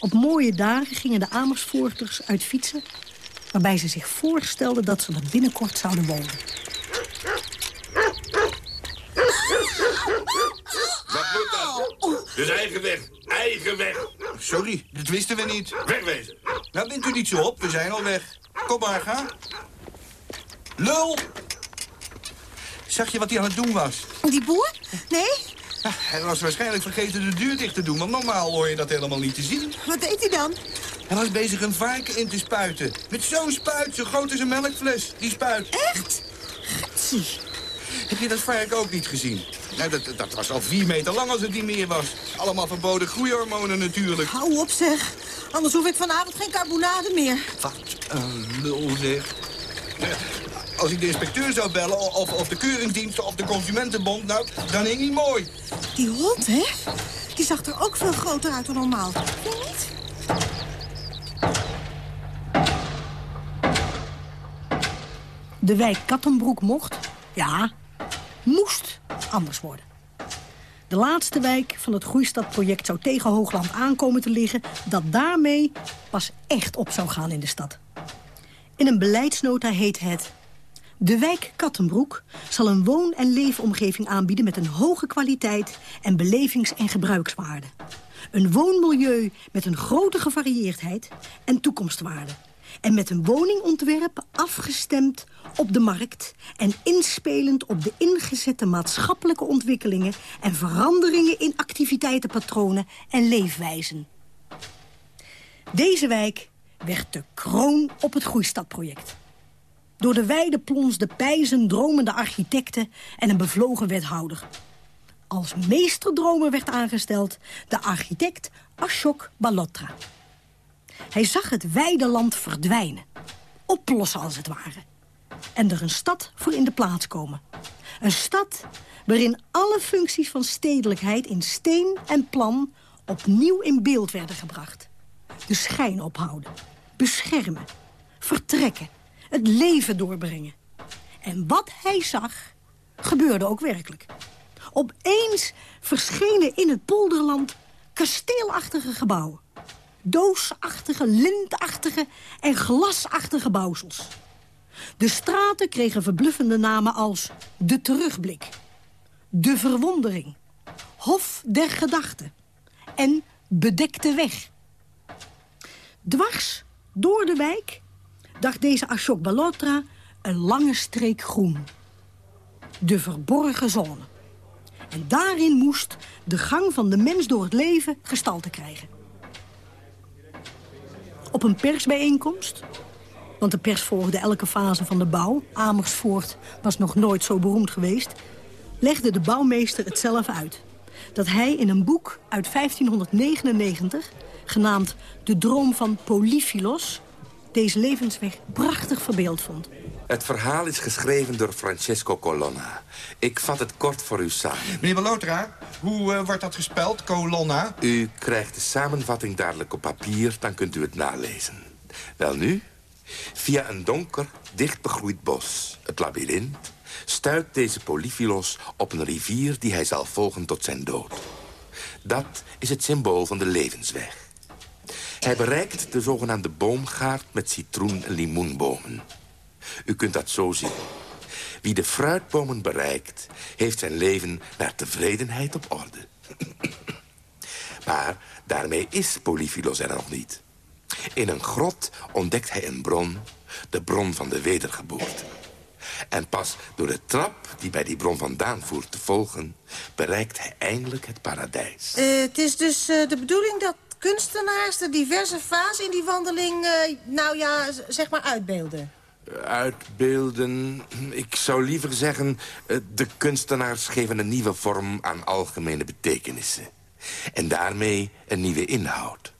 Op mooie dagen gingen de Amersfoorters uit fietsen... waarbij ze zich voorstelden dat ze er binnenkort zouden wonen. Wat moet dat? Dus eigen weg. Eigen weg. Sorry, dat wisten we niet. Wegwezen. Nou, bent u niet zo op. We zijn al weg. Kom maar, ga. Lul! Zag je wat hij aan het doen was? Die boer? Nee? Ja, hij was waarschijnlijk vergeten de deur dicht te doen, want normaal hoor je dat helemaal niet te zien. Wat deed hij dan? Hij was bezig een varken in te spuiten. Met zo'n spuit, zo groot als een melkfles, die spuit. Echt? Gatsie. Heb je dat varken ook niet gezien? Nou, dat, dat was al vier meter lang als het niet meer was. Allemaal verboden groeihormonen natuurlijk. Hou op zeg. Anders hoef ik vanavond geen carbonade meer. Wat een lul zeg. Als ik de inspecteur zou bellen, of, of de keuringsdienst, of de consumentenbond, nou, dan hing hij mooi. Die hond, hè? Die zag er ook veel groter uit dan normaal. Niet? De wijk Kattenbroek mocht, ja, moest anders worden. De laatste wijk van het Groeistadproject zou tegen Hoogland aankomen te liggen... dat daarmee pas echt op zou gaan in de stad. In een beleidsnota heet het... De wijk Kattenbroek zal een woon- en leefomgeving aanbieden... met een hoge kwaliteit en belevings- en gebruikswaarde. Een woonmilieu met een grote gevarieerdheid en toekomstwaarde. En met een woningontwerp afgestemd op de markt... en inspelend op de ingezette maatschappelijke ontwikkelingen... en veranderingen in activiteitenpatronen en leefwijzen. Deze wijk werd de kroon op het Groeistadproject. Door de weide plonsde pijzen dromende architecten en een bevlogen wethouder. Als meesterdromer werd aangesteld de architect Ashok Balotra. Hij zag het weideland verdwijnen. Oplossen als het ware. En er een stad voor in de plaats komen. Een stad waarin alle functies van stedelijkheid in steen en plan opnieuw in beeld werden gebracht. De schijn ophouden, beschermen, vertrekken, het leven doorbrengen. En wat hij zag, gebeurde ook werkelijk. Opeens verschenen in het polderland kasteelachtige gebouwen. Doosachtige, lintachtige en glasachtige bouwsels. De straten kregen verbluffende namen als de terugblik, de verwondering, hof der gedachten en bedekte weg. Dwars door de wijk dacht deze Ashok Balotra een lange streek groen. de verborgen zone. En daarin moest de gang van de mens door het leven gestalte krijgen. Op een persbijeenkomst, want de pers volgde elke fase van de bouw... Amersfoort was nog nooit zo beroemd geweest... legde de bouwmeester het zelf uit. Dat hij in een boek uit 1599, genaamd De Droom van Polyphilos... deze levensweg prachtig verbeeld vond. Het verhaal is geschreven door Francesco Colonna. Ik vat het kort voor u samen. Meneer Balotra, hoe uh, wordt dat gespeld, Colonna? U krijgt de samenvatting dadelijk op papier, dan kunt u het nalezen. Wel nu, via een donker, dicht begroeid bos, het labyrint... stuit deze Polyphilos op een rivier die hij zal volgen tot zijn dood. Dat is het symbool van de levensweg. Hij bereikt de zogenaamde boomgaard met citroen- en limoenbomen. U kunt dat zo zien. Wie de fruitbomen bereikt, heeft zijn leven naar tevredenheid op orde. *clears throat* maar daarmee is Polyphilos er nog niet. In een grot ontdekt hij een bron, de bron van de wedergeboorte. En pas door de trap die bij die bron vandaan voert te volgen... bereikt hij eindelijk het paradijs. Uh, het is dus uh, de bedoeling dat kunstenaars de diverse fasen in die wandeling... Uh, nou ja, zeg maar uitbeelden uitbeelden. Ik zou liever zeggen... eh, de kunstenaars geven een nieuwe vorm aan algemene betekenissen. En daarmee een nieuwe inhoud.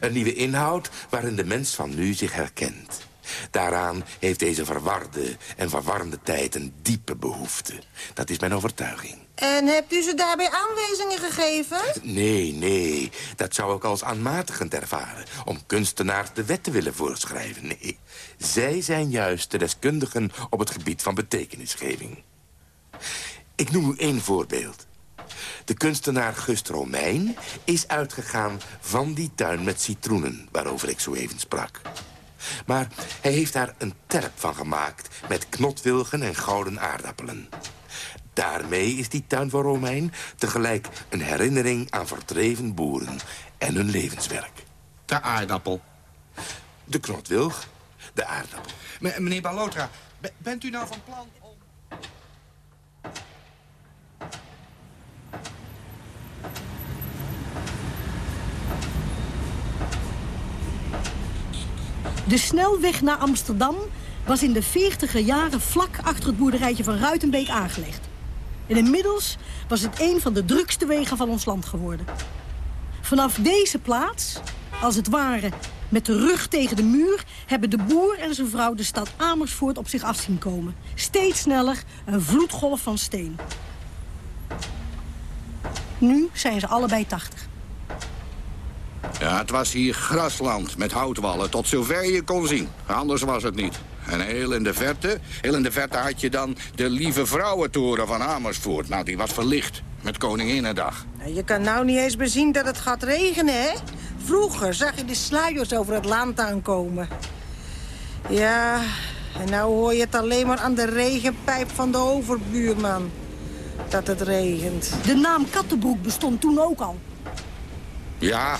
Een nieuwe inhoud waarin de mens van nu zich herkent. Daaraan heeft deze verwarde en verwarrende tijd een diepe behoefte. Dat is mijn overtuiging. En hebt u ze daarbij aanwijzingen gegeven? Nee, nee. Dat zou ik als aanmatigend ervaren. Om kunstenaars de wet te willen voorschrijven. Nee. Zij zijn juist de deskundigen op het gebied van betekenisgeving. Ik noem u één voorbeeld. De kunstenaar Gust Romein is uitgegaan van die tuin met citroenen... waarover ik zo even sprak. Maar hij heeft daar een terp van gemaakt... met knotwilgen en gouden aardappelen. Daarmee is die tuin van Romein tegelijk een herinnering aan verdreven boeren en hun levenswerk. De aardappel. De knotwilg, de aardappel. M meneer Balotra, bent u nou van plan om... De snelweg naar Amsterdam was in de 40 jaren vlak achter het boerderijtje van Ruitenbeek aangelegd. En inmiddels was het een van de drukste wegen van ons land geworden. Vanaf deze plaats, als het ware met de rug tegen de muur... hebben de boer en zijn vrouw de stad Amersfoort op zich af zien komen. Steeds sneller, een vloedgolf van steen. Nu zijn ze allebei 80. Ja, het was hier grasland met houtwallen tot zover je kon zien. Anders was het niet. En heel in de verte, heel in de verte had je dan de Lieve Vrouwentoren van Amersfoort. Nou, die was verlicht met Koninginnedag. Je kan nou niet eens bezien dat het gaat regenen, hè? Vroeger zag je de sluiers over het land aankomen. Ja, en nou hoor je het alleen maar aan de regenpijp van de overbuurman. Dat het regent. De naam Kattenbroek bestond toen ook al. Ja,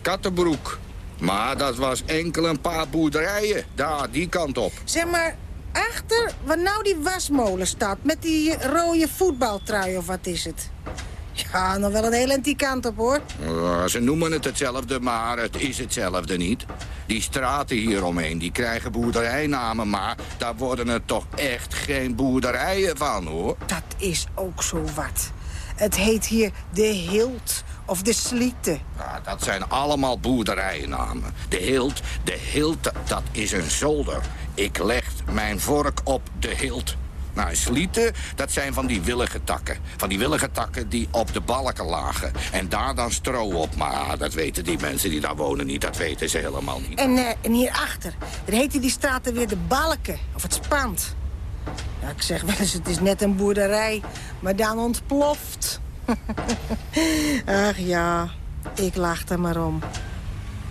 Kattenbroek. Maar dat was enkel een paar boerderijen. Daar, die kant op. Zeg maar, achter waar nou die wasmolen staat... met die rode voetbaltrui of wat is het? Ja, nog wel een heel die kant op, hoor. Uh, ze noemen het hetzelfde, maar het is hetzelfde niet. Die straten hieromheen, die krijgen boerderijnamen... maar daar worden er toch echt geen boerderijen van, hoor. Dat is ook zo wat. Het heet hier de Hilt of de Slieten. Ja, dat zijn allemaal boerderijnamen. De Hilt, de Hilt, dat is een zolder. Ik leg mijn vork op de Hilt. Nou, slieten, dat zijn van die willige takken. Van die willige takken die op de balken lagen. En daar dan stro op. Maar dat weten die mensen die daar wonen niet. Dat weten ze helemaal niet. En, uh, en hierachter, dan heten die straten weer de balken. Of het spant. Ja, ik zeg wel eens, het is net een boerderij. Maar dan ontploft. *laughs* Ach ja, ik lach er maar om.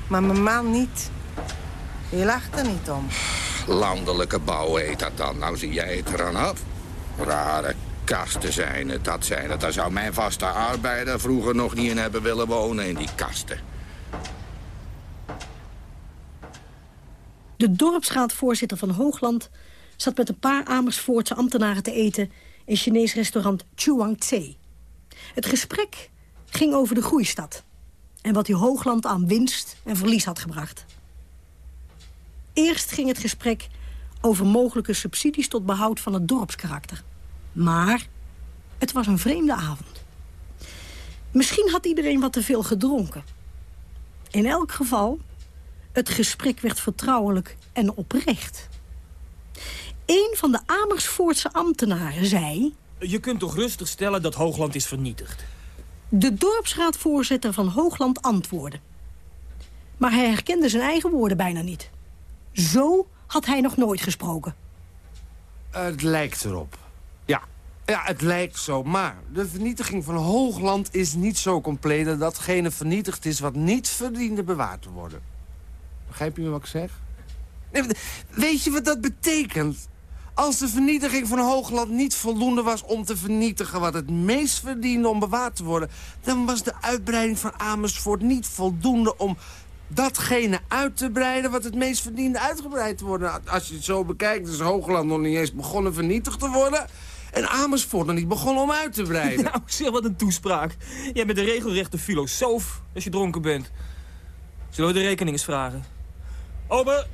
Maar mijn man niet. Die lacht er niet om. Landelijke bouw heet dat dan. Nou zie jij het eraan af. Rare kasten zijn het, dat zijn het. Daar zou mijn vaste arbeider vroeger nog niet in hebben willen wonen, in die kasten. De dorpsraadvoorzitter van Hoogland zat met een paar Amersfoortse ambtenaren te eten in Chinees restaurant Chuang Tse. Het gesprek ging over de groeistad en wat die Hoogland aan winst en verlies had gebracht. Eerst ging het gesprek over mogelijke subsidies tot behoud van het dorpskarakter. Maar het was een vreemde avond. Misschien had iedereen wat te veel gedronken. In elk geval, het gesprek werd vertrouwelijk en oprecht. Een van de Amersfoortse ambtenaren zei... Je kunt toch rustig stellen dat Hoogland is vernietigd? De dorpsraadvoorzitter van Hoogland antwoordde. Maar hij herkende zijn eigen woorden bijna niet. Zo had hij nog nooit gesproken. Het lijkt erop. Ja, ja, het lijkt zo. Maar de vernietiging van Hoogland is niet zo compleet... dat datgene vernietigd is wat niet verdiende bewaard te worden. Begrijp je me wat ik zeg? Nee, weet je wat dat betekent? Als de vernietiging van Hoogland niet voldoende was om te vernietigen... wat het meest verdiende om bewaard te worden... dan was de uitbreiding van Amersfoort niet voldoende om datgene uit te breiden... wat het meest verdiende uitgebreid te worden. Als je het zo bekijkt, is Hoogland nog niet eens begonnen vernietigd te worden... En Amersfoort nog niet begonnen om uit te breiden. *laughs* Nou, zeg wat een toespraak. Jij bent een regelrechte filosoof als je dronken bent. Zullen we de rekening eens vragen? Ober,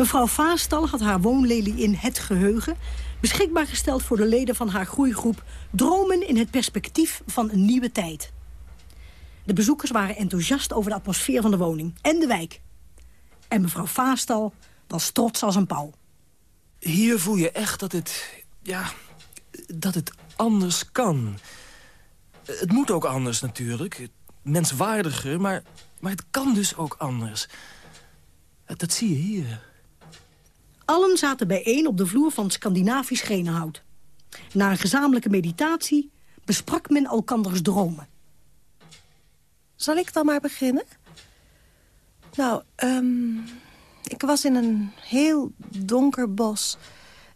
Mevrouw Vaastal had haar woonlelie in Het Geheugen... beschikbaar gesteld voor de leden van haar groeigroep... Dromen in het perspectief van een nieuwe tijd. De bezoekers waren enthousiast over de atmosfeer van de woning en de wijk. En mevrouw Vaastal was trots als een pauw. Hier voel je echt dat het... ja, dat het anders kan. Het moet ook anders natuurlijk. Menswaardiger, maar, maar het kan dus ook anders. Dat zie je hier. Allen zaten bijeen op de vloer van Scandinavisch genenhout. Na een gezamenlijke meditatie besprak men elkanders dromen. Zal ik dan maar beginnen? Nou, um, ik was in een heel donker bos.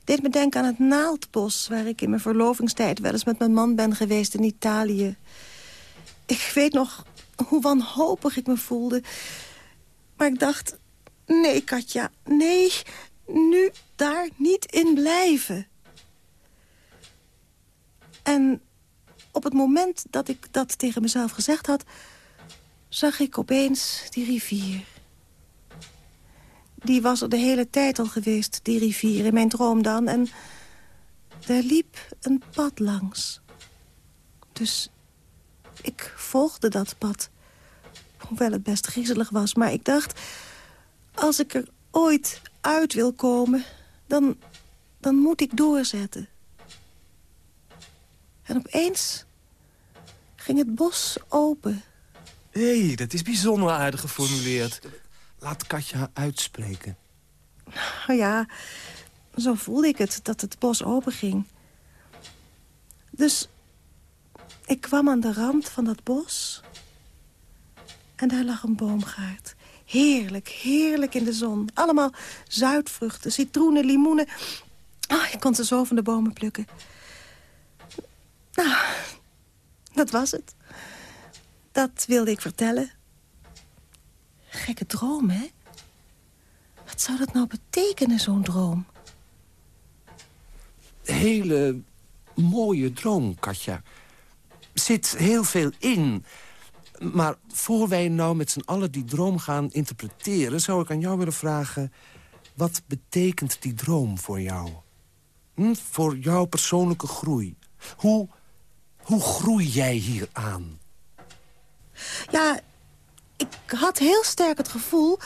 Deed me denken aan het naaldbos... waar ik in mijn verlovingstijd wel eens met mijn man ben geweest in Italië. Ik weet nog hoe wanhopig ik me voelde. Maar ik dacht, nee Katja, nee, nu daar niet in blijven. En op het moment dat ik dat tegen mezelf gezegd had... zag ik opeens die rivier. Die was er de hele tijd al geweest, die rivier, in mijn droom dan. En daar liep een pad langs. Dus ik volgde dat pad. Hoewel het best griezelig was, maar ik dacht... als ik er ooit uit wil komen, dan, dan moet ik doorzetten. En opeens ging het bos open. Hé, hey, dat is bijzonder aardig geformuleerd. Laat Katja uitspreken. Nou ja, zo voelde ik het, dat het bos open ging. Dus ik kwam aan de rand van dat bos... en daar lag een boomgaard. Heerlijk, heerlijk in de zon. Allemaal zuidvruchten, citroenen, limoenen. Oh, ik kon ze zo van de bomen plukken. Nou, dat was het. Dat wilde ik vertellen. Gekke droom, hè? Wat zou dat nou betekenen, zo'n droom? Hele mooie droom, Katja. Zit heel veel in. Maar voor wij nou met z'n allen die droom gaan interpreteren... zou ik aan jou willen vragen... wat betekent die droom voor jou? Hm? Voor jouw persoonlijke groei. Hoe, hoe groei jij hier aan? Ja, ik had heel sterk het gevoel,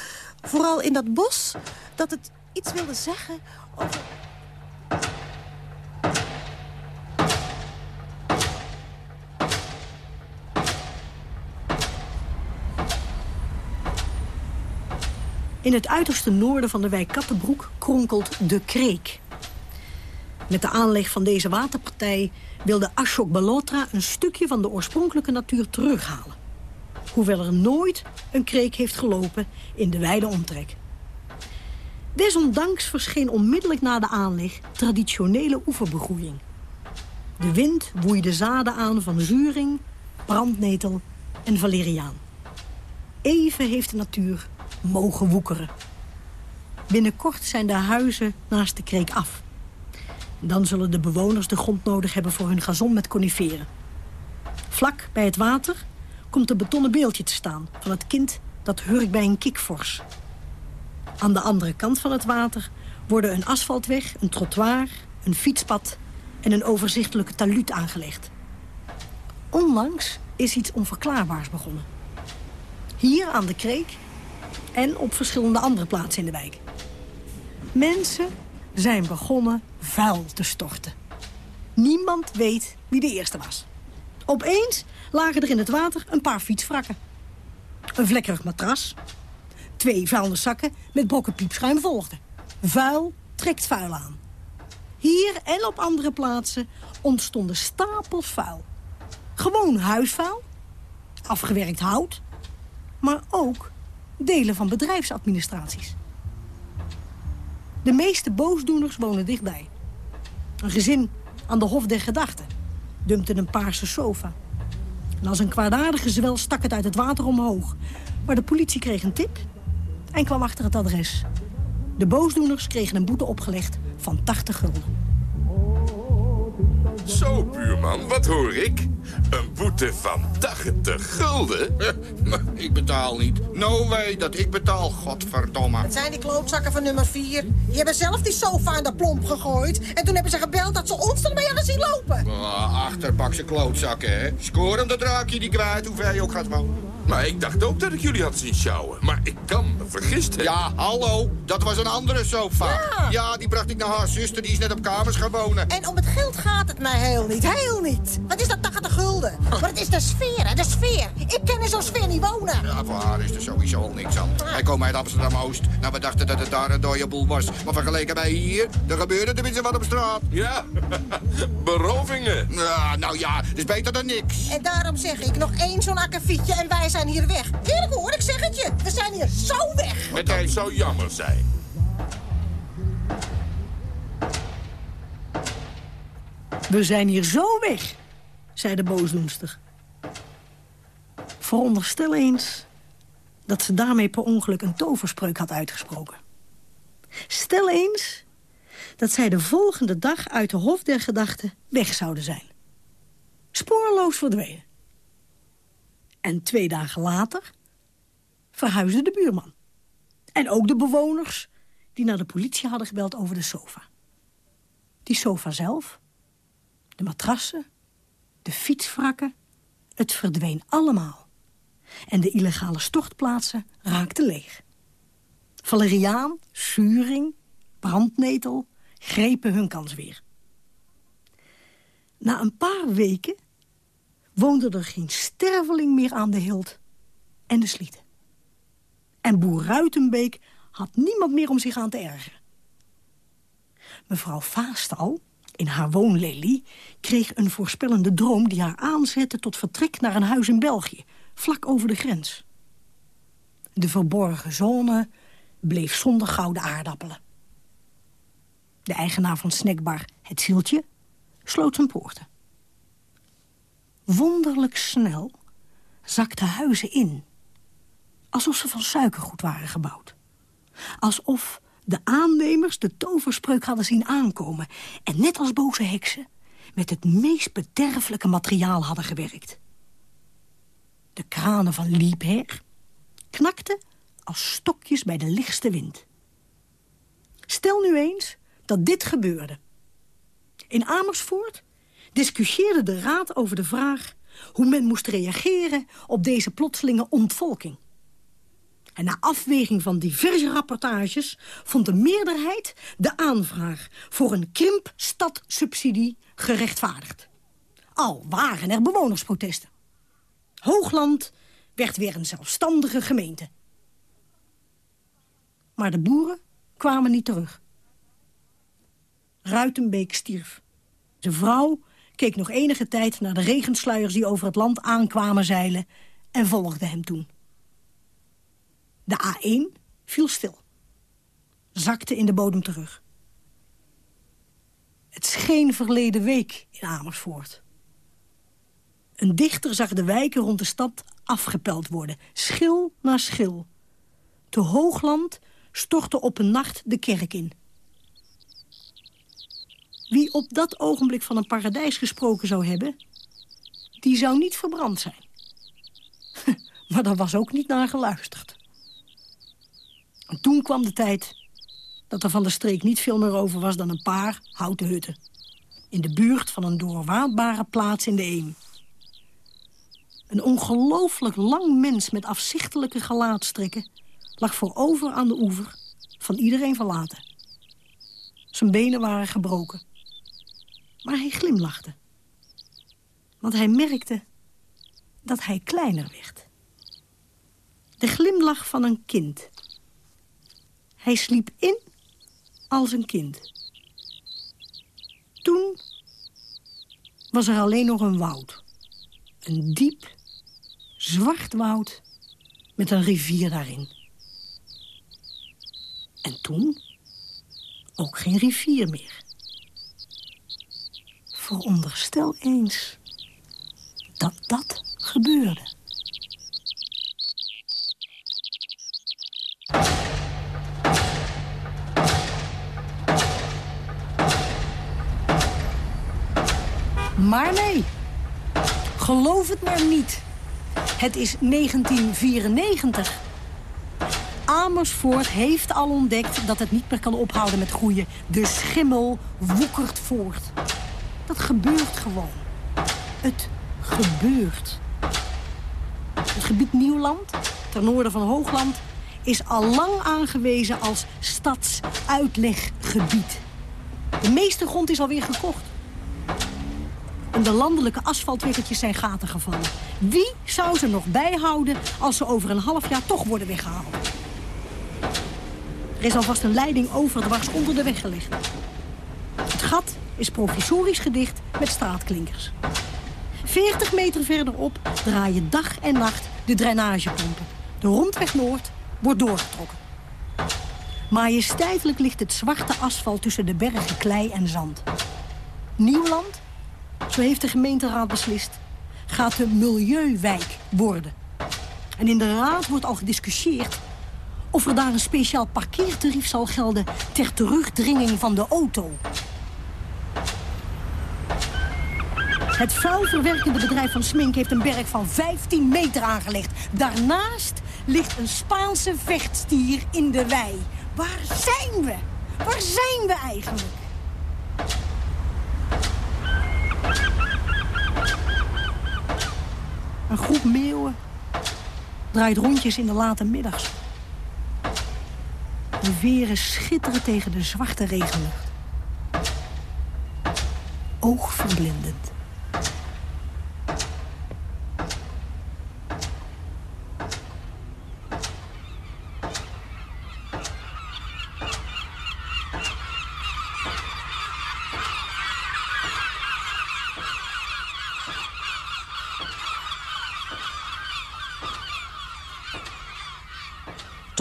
vooral in dat bos... dat het iets wilde zeggen over... In het uiterste noorden van de wijk Kattenbroek kronkelt de Kreek. Met de aanleg van deze waterpartij wilde Ashok Balotra een stukje van de oorspronkelijke natuur terughalen. Hoewel er nooit een kreek heeft gelopen in de wijde omtrek. Desondanks verscheen onmiddellijk na de aanleg traditionele oeverbegroeiing. De wind woeide zaden aan van zuring, brandnetel en valeriaan. Even heeft de natuur mogen woekeren. Binnenkort zijn de huizen naast de kreek af. Dan zullen de bewoners de grond nodig hebben voor hun gazon met coniferen. Vlak bij het water komt een betonnen beeldje te staan... van het kind dat hurkt bij een kikvors. Aan de andere kant van het water worden een asfaltweg, een trottoir, een fietspad en een overzichtelijke taluut aangelegd. Onlangs is iets onverklaarbaars begonnen. Hier aan de kreek en op verschillende andere plaatsen in de wijk. Mensen zijn begonnen vuil te storten. Niemand weet wie de eerste was. Opeens lagen er in het water een paar fietswrakken. Een vlekkerig matras. Twee vuilniszakken met brokken piepschuim volgden. Vuil trekt vuil aan. Hier en op andere plaatsen ontstonden stapels vuil. Gewoon huisvuil, afgewerkt hout, maar ook delen van bedrijfsadministraties. De meeste boosdoeners wonen dichtbij. Een gezin aan de Hof der Gedachten dumpte een paarse sofa. En als een kwaadaardige zwel stak het uit het water omhoog. Maar de politie kreeg een tip en kwam achter het adres. De boosdoeners kregen een boete opgelegd van 80 gulden. Zo, buurman, wat hoor ik? Een boete van 80 gulden? Maar *laughs* ik betaal niet. No way dat ik betaal, godverdomme. Het zijn die klootzakken van nummer 4. Die hebben zelf die sofa in de plomp gegooid. En toen hebben ze gebeld dat ze ons ermee hadden zien lopen. Oh, achterbakse klootzakken, hè. Scoor hem, dat raak je die kwijt, hoeveel je ook gaat wonen. Maar ik dacht ook dat ik jullie had zien sjouwen. Maar ik kan me vergist hebben. Ja, hallo, dat was een andere sofa. Ja. die bracht ik naar haar zuster, die is net op kamers gaan wonen. En om het geld gaat het mij heel niet, heel niet. Wat is dat 80 gulden? Maar het is de sfeer, hè, de sfeer. Ik ken in zo'n sfeer niet wonen. Ja, voor haar is er sowieso al niks aan. Hij komt uit Amsterdam-Oost. Nou, we dachten dat het daar een dode boel was. Maar vergeleken bij hier, er gebeurde tenminste wat op straat. Ja, *laughs* berovingen. Ja, nou ja, dus beter dan niks. En daarom zeg ik, nog één zo'n akkefietje en wij zijn hier weg. Eerlijk hoor, ik zeg het je. We zijn hier zo weg. Dat zou jammer zijn. We zijn hier zo weg, zei de boosdoenster. Veronderstel eens dat ze daarmee per ongeluk een toverspreuk had uitgesproken. Stel eens dat zij de volgende dag uit de Hof der Gedachten weg zouden zijn. Spoorloos verdwenen. En twee dagen later verhuisde de buurman. En ook de bewoners die naar de politie hadden gebeld over de sofa. Die sofa zelf, de matrassen, de fietswrakken, het verdween allemaal. En de illegale stortplaatsen raakten leeg. Valeriaan, Suring, Brandnetel grepen hun kans weer. Na een paar weken woonde er geen sterveling meer aan de hild en de slieten. En boer Ruitenbeek had niemand meer om zich aan te ergeren. Mevrouw Vaastal, in haar woonlelie, kreeg een voorspellende droom... die haar aanzette tot vertrek naar een huis in België, vlak over de grens. De verborgen zone bleef zonder gouden aardappelen. De eigenaar van snackbar Het Zieltje sloot zijn poorten. Wonderlijk snel zakten huizen in. Alsof ze van suikergoed waren gebouwd. Alsof de aannemers de toverspreuk hadden zien aankomen... en net als boze heksen met het meest bederfelijke materiaal hadden gewerkt. De kranen van Liebherr knakten als stokjes bij de lichtste wind. Stel nu eens dat dit gebeurde. In Amersfoort discussieerde de raad over de vraag... hoe men moest reageren op deze plotselinge ontvolking. En na afweging van diverse rapportages... vond de meerderheid de aanvraag voor een krimpstadsubsidie gerechtvaardigd. Al waren er bewonersprotesten. Hoogland werd weer een zelfstandige gemeente. Maar de boeren kwamen niet terug. Ruitenbeek stierf. Zijn vrouw keek nog enige tijd naar de regensluiers die over het land aankwamen zeilen... en volgde hem toen. De A1 viel stil. Zakte in de bodem terug. Het scheen verleden week in Amersfoort. Een dichter zag de wijken rond de stad afgepeld worden, schil na schil. Te Hoogland stortte op een nacht de kerk in. Wie op dat ogenblik van een paradijs gesproken zou hebben... die zou niet verbrand zijn. *laughs* maar daar was ook niet naar geluisterd. En toen kwam de tijd dat er van de streek niet veel meer over was... dan een paar houten hutten. In de buurt van een doorwaadbare plaats in de Eem. Een ongelooflijk lang mens met afzichtelijke gelaatstrekken... lag voorover aan de oever, van iedereen verlaten. Zijn benen waren gebroken. Maar hij glimlachte. Want hij merkte dat hij kleiner werd. De glimlach van een kind. Hij sliep in als een kind. Toen was er alleen nog een woud. Een diep, zwart woud met een rivier daarin. En toen ook geen rivier meer. Veronderstel eens dat dat gebeurde. Maar nee, geloof het maar niet. Het is 1994. Amersfoort heeft al ontdekt dat het niet meer kan ophouden met groeien. De schimmel woekert voort. Dat gebeurt gewoon. Het gebeurt. Het gebied Nieuwland, ten noorden van Hoogland... is al lang aangewezen als stadsuitleggebied. De meeste grond is alweer gekocht. In de landelijke asfaltweggetjes zijn gaten gevallen. Wie zou ze nog bijhouden als ze over een half jaar toch worden weggehaald? Er is alvast een leiding overdwars onder de weg gelegd. Het gat is provisorisch gedicht met straatklinkers. 40 meter verderop draaien dag en nacht de drainagepompen. De rondweg Noord wordt doorgetrokken. Majesteitelijk ligt het zwarte asfalt tussen de bergen klei en zand. Nieuwland zo heeft de gemeenteraad beslist, gaat de Milieuwijk worden. En in de raad wordt al gediscussieerd of er daar een speciaal parkeertarief zal gelden ter terugdringing van de auto. Het vuilverwerkende bedrijf van Smink heeft een berg van 15 meter aangelegd. Daarnaast ligt een Spaanse vechtstier in de wei. Waar zijn we? Waar zijn we eigenlijk? Een groep meeuwen draait rondjes in de late middags. De veren schitteren tegen de zwarte regenlucht. Oogverblindend.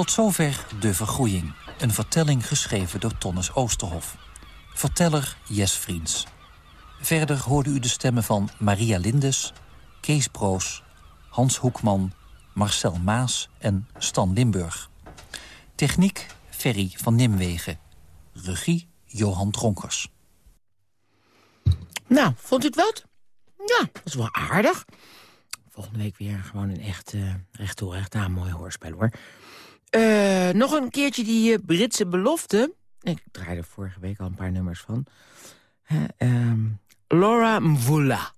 Tot zover De Vergroeiing. Een vertelling geschreven door Tonnes Oosterhof. Verteller Jes Vriends. Verder hoorde u de stemmen van Maria Lindes, Kees Broos... Hans Hoekman, Marcel Maas en Stan Limburg. Techniek Ferry van Nimwegen. Regie Johan Dronkers. Nou, vond u het wat? Ja, dat is wel aardig. Volgende week weer gewoon een echt uh, recht recht aan mooi hoorspel hoor. Uh, nog een keertje die uh, Britse belofte. Ik draaide vorige week al een paar nummers van. Uh, Laura Mvula.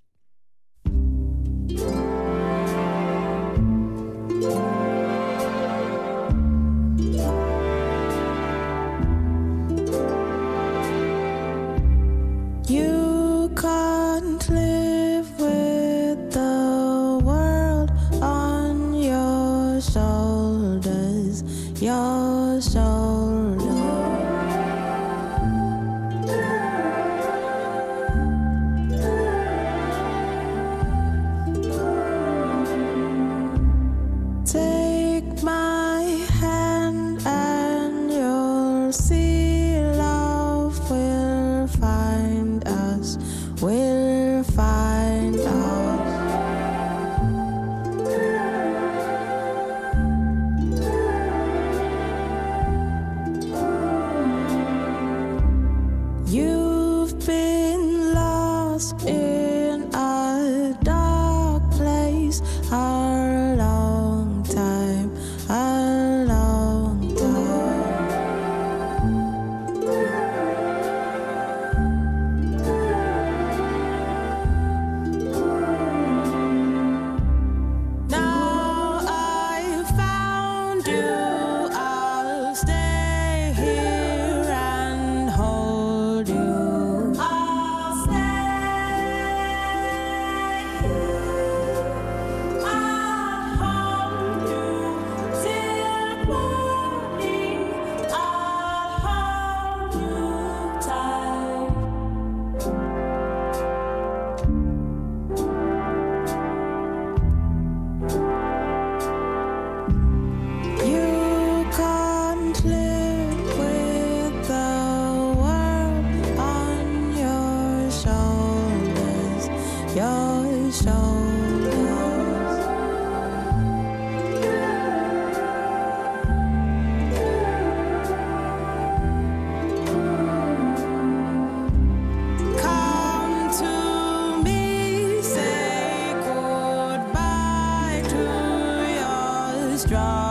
strong.